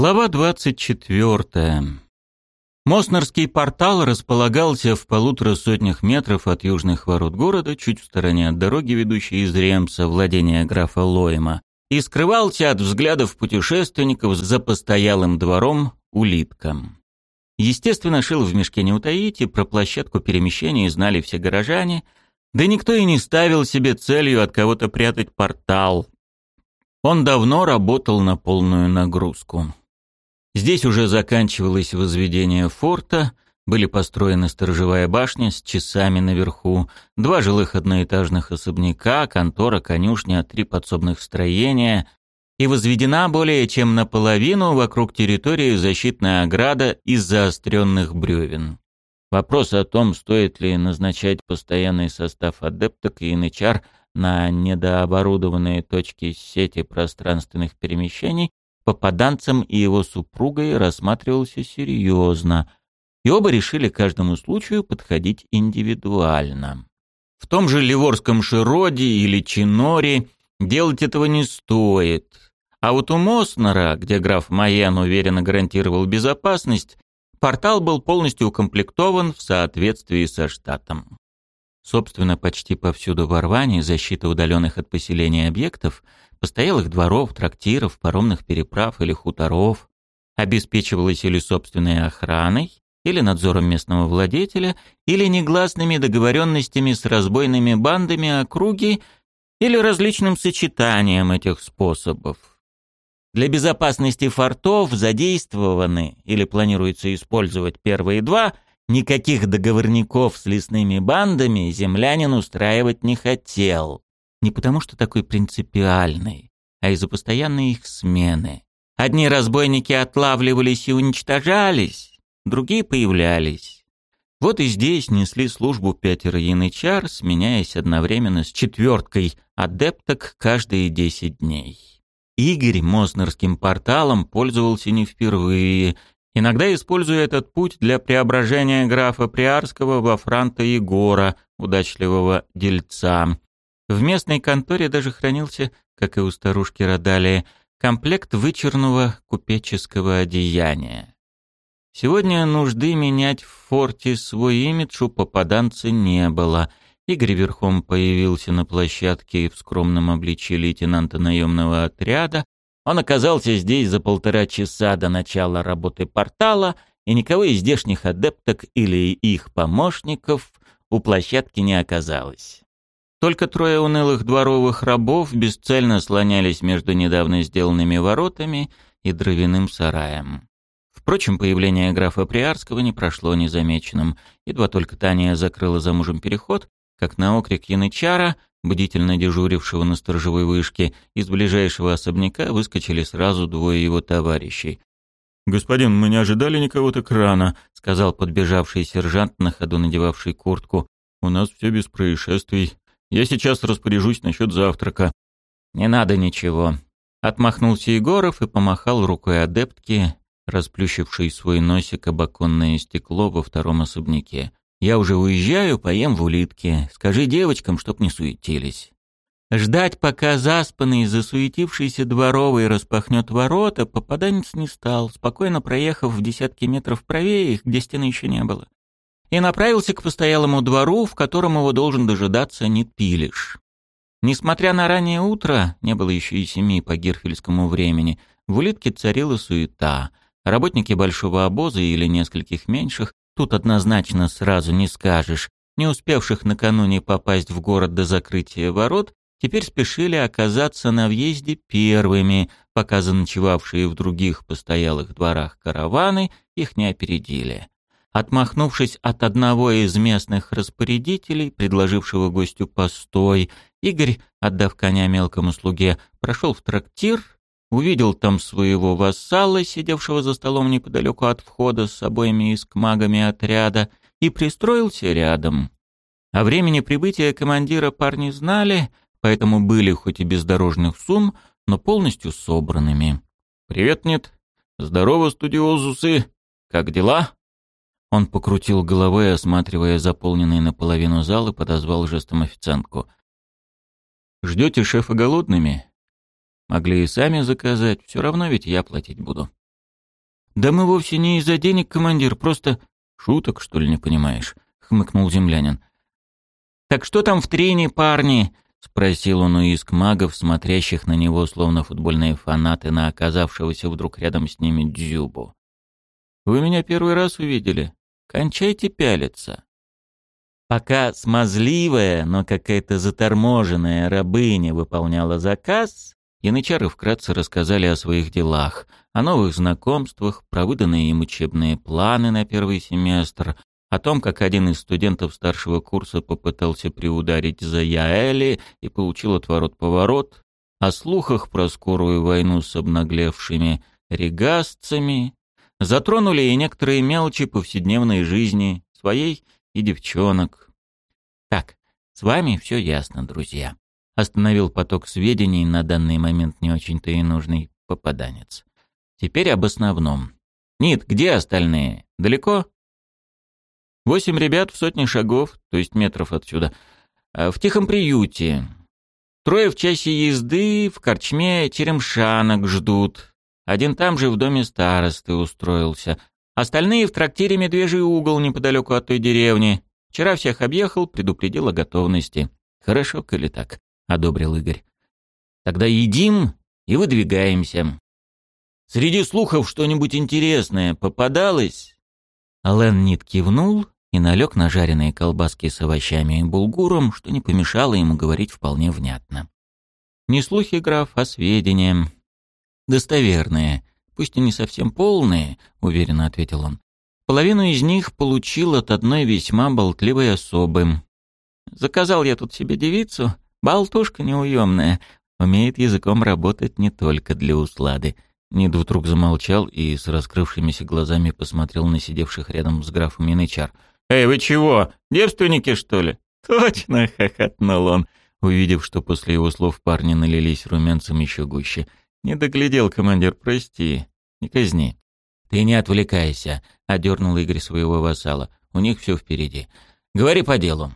Глава 24. Моснерский портал располагался в полутора сотнях метров от южных ворот города, чуть в стороне от дороги, ведущей из Ремса, владения графа Лойма, и скрывался от взглядов путешественников за постоялым двором улитком. Естественно, шил в мешке не утаить, и про площадку перемещения знали все горожане, да никто и не ставил себе целью от кого-то прятать портал, он давно работал на полную нагрузку. Здесь уже заканчивалось возведение форта, были построены сторожевая башня с часами наверху, два жилых одноэтажных особняка, контора, конюшня, три подсобных строения и возведена более чем наполовину вокруг территории защитная ограда из заостренных бревен. Вопрос о том, стоит ли назначать постоянный состав адепток и янычар – на недооборудованные точки сети пространственных перемещений попаданцем и его супругой рассматривался серьезно, и оба решили каждому случаю подходить индивидуально. В том же Ливорском Широде или Чиноре делать этого не стоит. А вот у Моснера, где граф Майен уверенно гарантировал безопасность, портал был полностью укомплектован в соответствии со штатом. Собственно, почти повсюду в Орване защита удаленных от поселения объектов, постоялых дворов, трактиров, паромных переправ или хуторов, обеспечивалась или собственной охраной, или надзором местного владетеля, или негласными договоренностями с разбойными бандами округи, или различным сочетанием этих способов. Для безопасности фортов задействованы или планируется использовать первые два – Никаких договорников с лесными бандами землянин устраивать не хотел. Не потому что такой принципиальный, а из-за постоянной их смены. Одни разбойники отлавливались и уничтожались, другие появлялись. Вот и здесь несли службу пятеро янычар, сменяясь одновременно с четверткой адепток каждые десять дней. Игорь Моснерским порталом пользовался не впервые иногда используя этот путь для преображения графа Приарского во франта Егора, удачливого дельца. В местной конторе даже хранился, как и у старушки Радалии, комплект вычурного купеческого одеяния. Сегодня нужды менять в форте свой имидж у попаданца не было. Игорь верхом появился на площадке в скромном обличии лейтенанта наемного отряда, он оказался здесь за полтора часа до начала работы портала, и никого из здешних адепток или их помощников у площадки не оказалось. Только трое унылых дворовых рабов бесцельно слонялись между недавно сделанными воротами и дровяным сараем. Впрочем, появление графа Приарского не прошло незамеченным. Едва только Таня закрыла за мужем переход, как на окрик янычара бдительно дежурившего на сторожевой вышке, из ближайшего особняка выскочили сразу двое его товарищей. «Господин, мы не ожидали никого так рано», — сказал подбежавший сержант, на ходу надевавший куртку. «У нас все без происшествий. Я сейчас распоряжусь насчет завтрака». «Не надо ничего», — отмахнулся Егоров и помахал рукой адептки, расплющившей свой носик об оконное стекло во втором особняке. Я уже уезжаю, поем в улитке. Скажи девочкам, чтоб не суетились. Ждать, пока заспанный, засуетившийся дворовый распахнет ворота, попаданец не стал, спокойно проехав в десятки метров правее их, где стены еще не было, и направился к постоялому двору, в котором его должен дожидаться Нитпилиш. Несмотря на раннее утро, не было еще и семи по гирфельскому времени, в улитке царила суета. Работники большого обоза или нескольких меньших Тут однозначно сразу не скажешь. Не успевших накануне попасть в город до закрытия ворот, теперь спешили оказаться на въезде первыми, пока заночевавшие в других постоялых дворах караваны их не опередили. Отмахнувшись от одного из местных распорядителей, предложившего гостю постой, Игорь, отдав коня мелкому слуге, прошел в трактир увидел там своего вассала, сидевшего за столом неподалеку от входа с обоими искмагами отряда, и пристроился рядом. О времени прибытия командира парни знали, поэтому были хоть и без дорожных сумм, но полностью собранными. «Привет, нет. Здорово, студиозусы. Как дела?» Он покрутил головой, осматривая заполненный наполовину зал и подозвал жестом официантку. «Ждете шефа голодными?» Могли и сами заказать, все равно ведь я платить буду. «Да мы вовсе не из-за денег, командир, просто...» «Шуток, что ли, не понимаешь?» — хмыкнул землянин. «Так что там в трене, парни?» — спросил он у иск магов, смотрящих на него, словно футбольные фанаты, на оказавшегося вдруг рядом с ними Дзюбу. «Вы меня первый раз увидели? Кончайте пялиться». Пока смазливая, но какая-то заторможенная рабыня выполняла заказ, янычары вкратце рассказали о своих делах, о новых знакомствах, про выданные им учебные планы на первый семестр, о том, как один из студентов старшего курса попытался приударить за Яэли и получил отворот-поворот, о слухах про скорую войну с обнаглевшими регасцами, затронули и некоторые мелочи повседневной жизни, своей и девчонок. Так, с вами все ясно, друзья. Остановил поток сведений, на данный момент не очень-то и нужный попаданец. Теперь об основном. Нит, где остальные? Далеко? Восемь ребят в сотне шагов, то есть метров отсюда, а в тихом приюте. Трое в часе езды в корчме теремшанок ждут. Один там же в доме старосты устроился. Остальные в трактире «Медвежий угол» неподалеку от той деревни. Вчера всех объехал, предупредил о готовности. «Хорошо, коли так», — одобрил Игорь. «Тогда едим и выдвигаемся». «Среди слухов что-нибудь интересное попадалось?» Ален Нит кивнул и налег на жареные колбаски с овощами и булгуром, что не помешало ему говорить вполне внятно. «Не слухи, граф, а сведения. Достоверные, пусть и не совсем полные», — уверенно ответил он. «Половину из них получил от одной весьма болтливой особы. Заказал я тут себе девицу, болтушка неуемная, умеет языком работать не только для услады». Нид вдруг замолчал и с раскрывшимися глазами посмотрел на сидевших рядом с графом Янычар — «Эй, вы чего? Девственники, что ли?» «Точно!» — хохотнул он, увидев, что после его слов парни налились румянцем еще гуще. «Не доглядел, командир, прости. Не казни». «Ты не отвлекайся», — одернул Игорь своего вассала. «У них все впереди. Говори по делу».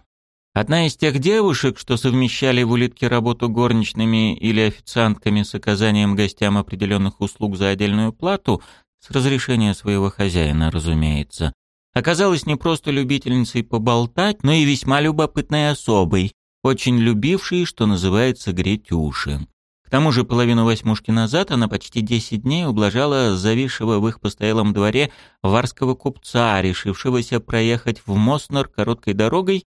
Одна из тех девушек, что совмещали в улитке работу горничными или официантками с оказанием гостям определенных услуг за отдельную плату, с разрешения своего хозяина, разумеется, оказалась не просто любительницей поболтать, но и весьма любопытной особой, очень любившей, что называется, греть уши. Тому же половину восьмушки назад она почти десять дней ублажала зависшего в их постоялом дворе варского купца, решившегося проехать в Моснер короткой дорогой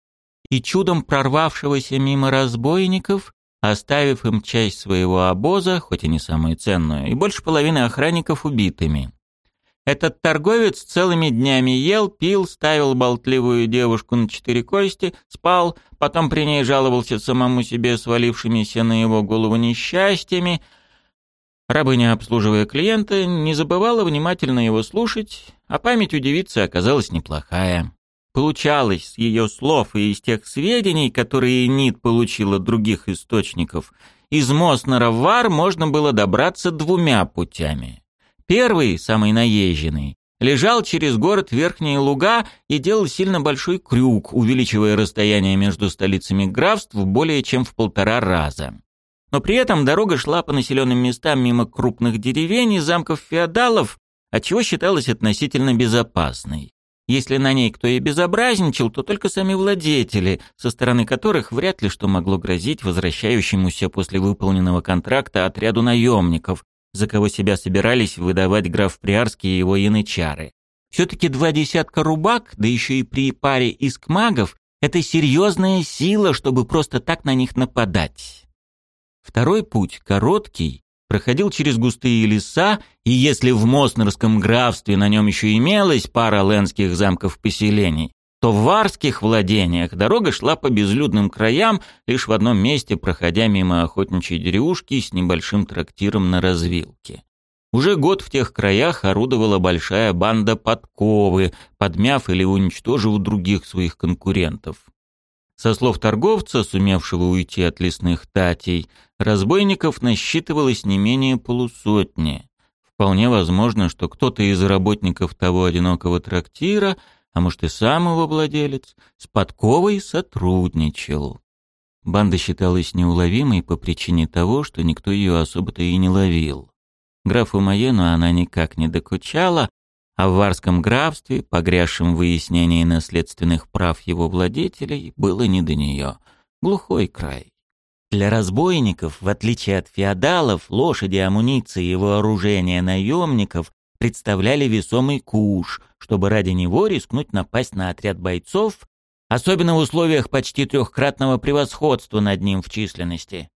и чудом прорвавшегося мимо разбойников, оставив им часть своего обоза, хоть и не самую ценную, и больше половины охранников убитыми. Этот торговец целыми днями ел, пил, ставил болтливую девушку на четыре кости, спал, потом при ней жаловался самому себе свалившимися на его голову несчастьями. Рабыня, обслуживая клиента, не забывала внимательно его слушать, а память у девицы оказалась неплохая. Получалось с ее слов и из тех сведений, которые Нит получил от других источников, из Моснера в Вар можно было добраться двумя путями — Первый, самый наезженный, лежал через город Верхние Луга и делал сильно большой крюк, увеличивая расстояние между столицами графств более чем в полтора раза. Но при этом дорога шла по населенным местам мимо крупных деревень и замков феодалов, отчего считалась относительно безопасной. Если на ней кто и безобразничал, то только сами владетели, со стороны которых вряд ли что могло грозить возвращающемуся после выполненного контракта отряду наемников, за кого себя собирались выдавать граф Приарский и его янычары. Все-таки два десятка рубак, да еще и при паре искмагов, это серьезная сила, чтобы просто так на них нападать. Второй путь, короткий, проходил через густые леса, и если в Моснерском графстве на нем еще имелась пара ленских замков-поселений, то в варских владениях дорога шла по безлюдным краям, лишь в одном месте проходя мимо охотничьей деревушки с небольшим трактиром на развилке. Уже год в тех краях орудовала большая банда подковы, подмяв или уничтожив других своих конкурентов. Со слов торговца, сумевшего уйти от лесных татей, разбойников насчитывалось не менее полусотни. Вполне возможно, что кто-то из работников того одинокого трактира – а может и сам его владелец, с подковой сотрудничал. Банда считалась неуловимой по причине того, что никто ее особо-то и не ловил. Графу Маену она никак не докучала, а в Варском графстве, погрязшем в выяснении наследственных прав его владетелей, было не до нее. Глухой край. Для разбойников, в отличие от феодалов, лошади, амуниции и вооружения наемников представляли весомый куш, чтобы ради него рискнуть напасть на отряд бойцов, особенно в условиях почти трехкратного превосходства над ним в численности.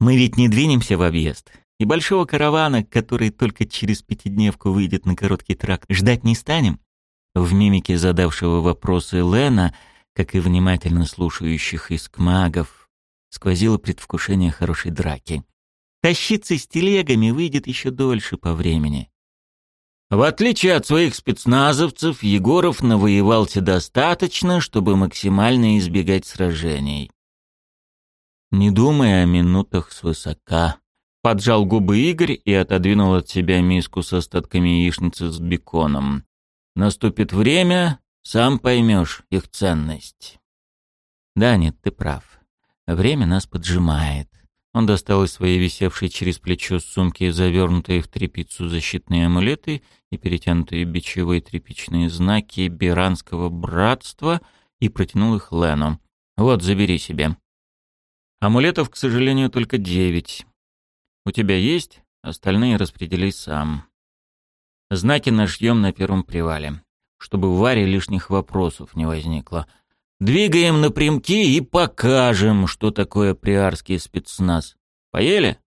Мы ведь не двинемся в объезд. И большого каравана, который только через пятидневку выйдет на короткий тракт, ждать не станем? В мимике задавшего вопросы Лена, как и внимательно слушающих искмагов, сквозило предвкушение хорошей драки. Тащиться с телегами выйдет еще дольше по времени. В отличие от своих спецназовцев, Егоров навоевался достаточно, чтобы максимально избегать сражений. Не думая о минутах свысока, Поджал губы Игорь и отодвинул от себя миску с остатками яичницы с беконом. Наступит время, сам поймешь их ценность. Да, нет, ты прав. Время нас поджимает. Он достал из своей висевшей через плечо сумки завернутые в тряпицу защитные амулеты и перетянутые бичевые тряпичные знаки Биранского братства и протянул их Лену. «Вот, забери себе». Амулетов, к сожалению, только девять. У тебя есть, остальные распредели сам. Знаки нашьем на первом привале, чтобы в Варе лишних вопросов не возникло. Двигаем напрямки и покажем, что такое приарский спецназ. Поели?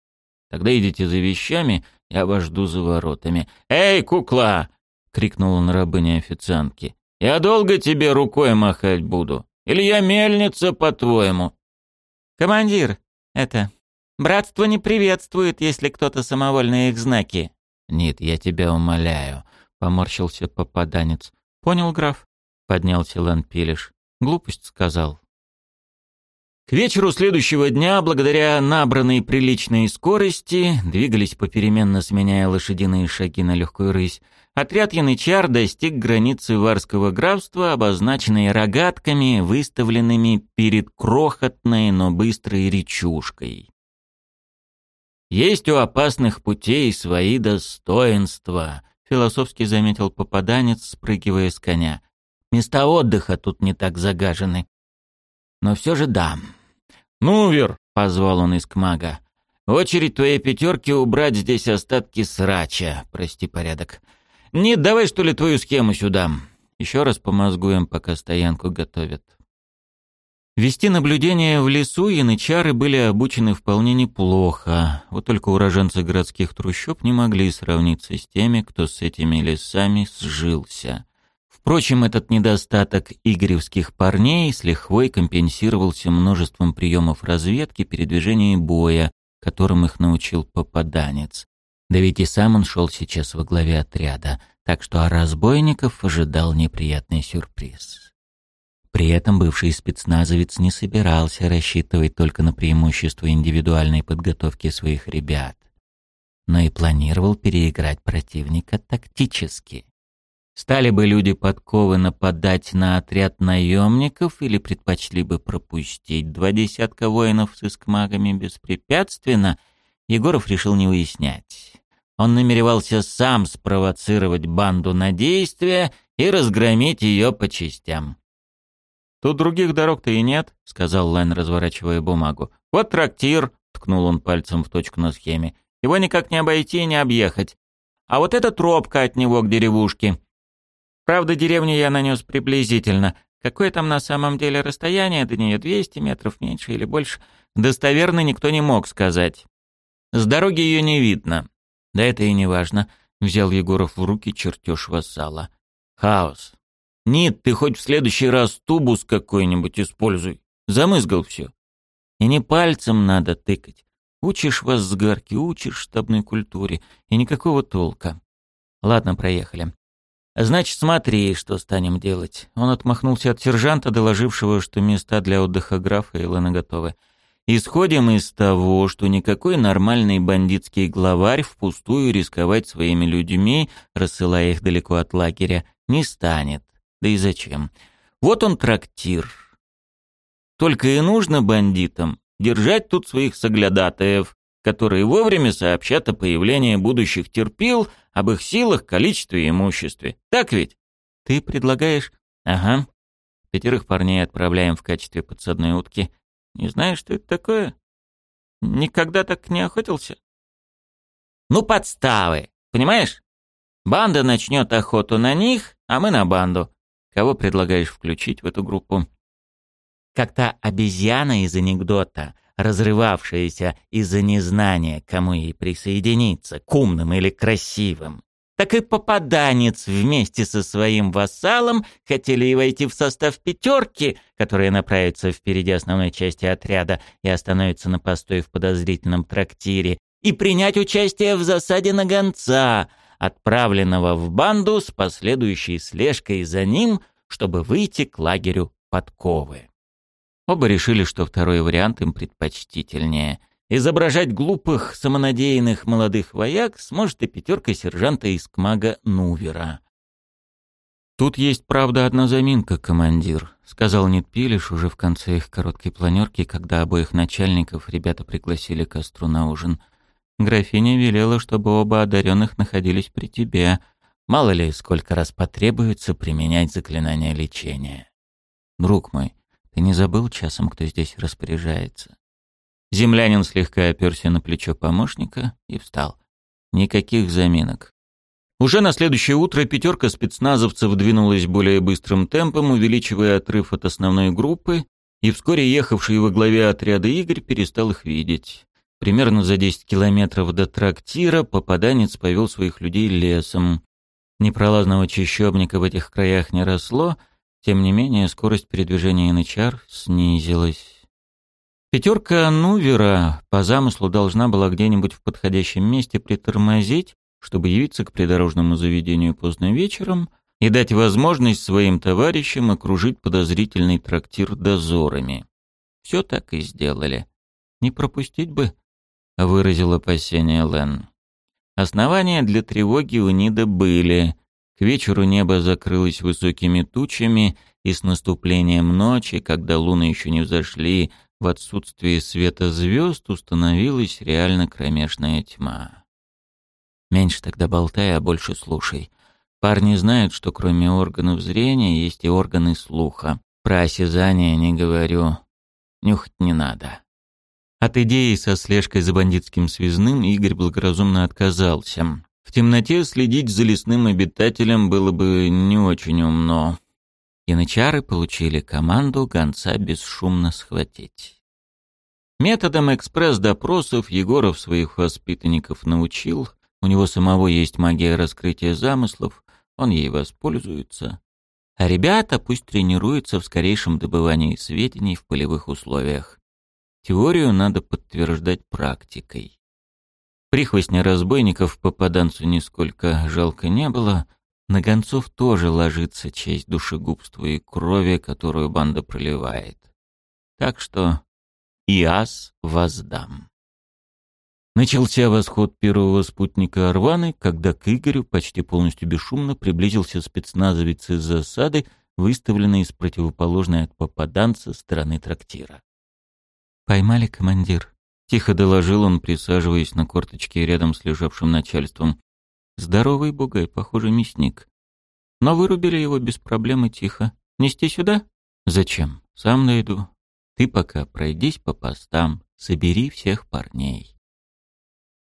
Тогда идите за вещами, я вас жду за воротами. «Эй, кукла!» — крикнул он рабыне официантки. «Я долго тебе рукой махать буду? Или я мельница, по-твоему?» «Командир, это... Братство не приветствует, если кто-то самовольно их знаки. Нет, я тебя умоляю, поморщился попаданец. Понял, граф? Поднялся Лэн Пилиш. Глупость сказал. К вечеру следующего дня, благодаря набранной приличной скорости, двигались попеременно сменяя лошадиные шаги на легкую рысь, отряд янычар достиг границы Варского графства, обозначенной рогатками, выставленными перед крохотной, но быстрой речушкой. Есть у опасных путей свои достоинства, философски заметил попаданец, спрыгивая с коня. Места отдыха тут не так загажены. Но все же да. «Нувер!» — позвал он из кмага. «Очередь твоей пятерки убрать здесь остатки срача, прости порядок. Не давай, что ли, твою схему сюда. Еще раз помозгуем, пока стоянку готовят». Вести наблюдение в лесу янычары были обучены вполне неплохо, вот только уроженцы городских трущоб не могли сравниться с теми, кто с этими лесами сжился. Впрочем, этот недостаток игоревских парней с лихвой компенсировался множеством приемов разведки, передвижения и боя, которым их научил попаданец. Да ведь и сам он шел сейчас во главе отряда, так что о разбойников ожидал неприятный сюрприз. При этом бывший спецназовец не собирался рассчитывать только на преимущество индивидуальной подготовки своих ребят, но и планировал переиграть противника тактически. Стали бы люди подковы нападать на отряд наемников или предпочли бы пропустить два десятка воинов с искмагами беспрепятственно, Егоров решил не выяснять. Он намеревался сам спровоцировать банду на действие и разгромить ее по частям. «Тут других дорог-то и нет», — сказал Лайн, разворачивая бумагу. «Вот трактир», — ткнул он пальцем в точку на схеме. «Его никак не обойти и не объехать. А вот эта тропка от него к деревушке. Правда, деревню я нанес приблизительно. Какое там на самом деле расстояние до нее? 200 метров меньше или больше? Достоверно никто не мог сказать. С дороги ее не видно. Да это и не важно. Взял Егоров в руки чертеж вассала. Хаос. Нет, ты хоть в следующий раз тубус какой-нибудь используй. Замызгал все. И не пальцем надо тыкать. Учишь вас с гарки, учишь штабной культуре, и никакого толка. Ладно, проехали. Значит, смотри, что станем делать. Он отмахнулся от сержанта, доложившего, что места для отдыха графа и Лена готовы. Исходим из того, что никакой нормальный бандитский главарь впустую рисковать своими людьми, рассылая их далеко от лагеря, не станет. Да и зачем? Вот он трактир. Только и нужно бандитам держать тут своих соглядатаев, которые вовремя сообщат о появлении будущих терпил, об их силах, количестве и имуществе. Так ведь? Ты предлагаешь? Ага. Пятерых парней отправляем в качестве подсадной утки. Не знаешь, что это такое? Никогда так не охотился? Ну, подставы, понимаешь? Банда начнет охоту на них, а мы на банду. Кого предлагаешь включить в эту группу? Как та обезьяна из анекдота, разрывавшаяся из-за незнания, кому ей присоединиться, к умным или красивым. Так и попаданец вместе со своим вассалом хотели и войти в состав пятерки, которая направится впереди основной части отряда и остановится на постой в подозрительном трактире, и принять участие в засаде на гонца, отправленного в банду с последующей слежкой за ним, чтобы выйти к лагерю подковы. Оба решили, что второй вариант им предпочтительнее. Изображать глупых, самонадеянных молодых вояк сможет и пятерка сержанта из Кмага Нувера. «Тут есть, правда, одна заминка, командир», — сказал Нитпилиш уже в конце их короткой планерки, когда обоих начальников ребята пригласили к костру на ужин. «Графиня велела, чтобы оба одаренных находились при тебе. Мало ли, сколько раз потребуется применять заклинание лечения. Друг мой, ты не забыл часом, кто здесь распоряжается?» Землянин слегка оперся на плечо помощника и встал. Никаких заминок. Уже на следующее утро пятерка спецназовцев двинулась более быстрым темпом, увеличивая отрыв от основной группы, и вскоре ехавший во главе отряда Игорь перестал их видеть. Примерно за 10 километров до трактира попаданец повел своих людей лесом. Непролазного чащобника в этих краях не росло, тем не менее, скорость передвижения янычар снизилась. Пятерка Нувера по замыслу должна была где-нибудь в подходящем месте притормозить, чтобы явиться к придорожному заведению поздно вечером и дать возможность своим товарищам окружить подозрительный трактир дозорами. Все так и сделали. «Не пропустить бы», — выразил опасение Лен. Основания для тревоги у Нида были, к вечеру небо закрылось высокими тучами, и с наступлением ночи, когда луны еще не взошли, в отсутствии света звезд установилась реально кромешная тьма. Меньше тогда болтай, а больше слушай. Парни знают, что кроме органов зрения есть и органы слуха. Про осязание не говорю. Нюхать не надо. От идеи со слежкой за бандитским связным Игорь благоразумно отказался. В темноте следить за лесным обитателем было бы не очень умно. Янычары получили команду гонца бесшумно схватить. Методом экспресс-допросов Егоров своих воспитанников научил, у него самого есть магия раскрытия замыслов, он ей воспользуется. А ребята пусть тренируются в скорейшем добывании сведений в полевых условиях. Теорию надо подтверждать практикой. Прихвостня разбойников попаданцу нисколько жалко не было. На гонцов тоже ложится честь душегубства и крови, которую банда проливает. Так что и ас воздам. Начался восход первого спутника Арваны, когда к Игорю почти полностью бесшумно приблизился спецназовец из засады, выставленный из противоположной от попаданца стороны трактира. «Поймали, командир», Тихо доложил он, присаживаясь на корточке рядом с лежавшим начальством. Здоровый бугай, похоже, мясник. Но вырубили его без проблем и тихо. Нести сюда? Зачем? Сам найду. Ты пока пройдись по постам, собери всех парней.